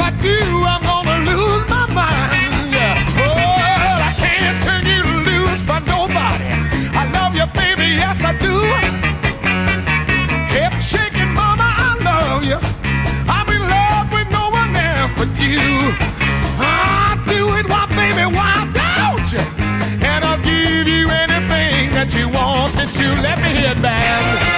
I do, I'm gonna lose my mind. Well, I can't turn you loose nobody. I love you, baby, yes, I do. Shaking, mama, I love you. I'm in love with no one else but you. Do it, why, baby, why don't you? And I'll give you anything that you want you let me hit back.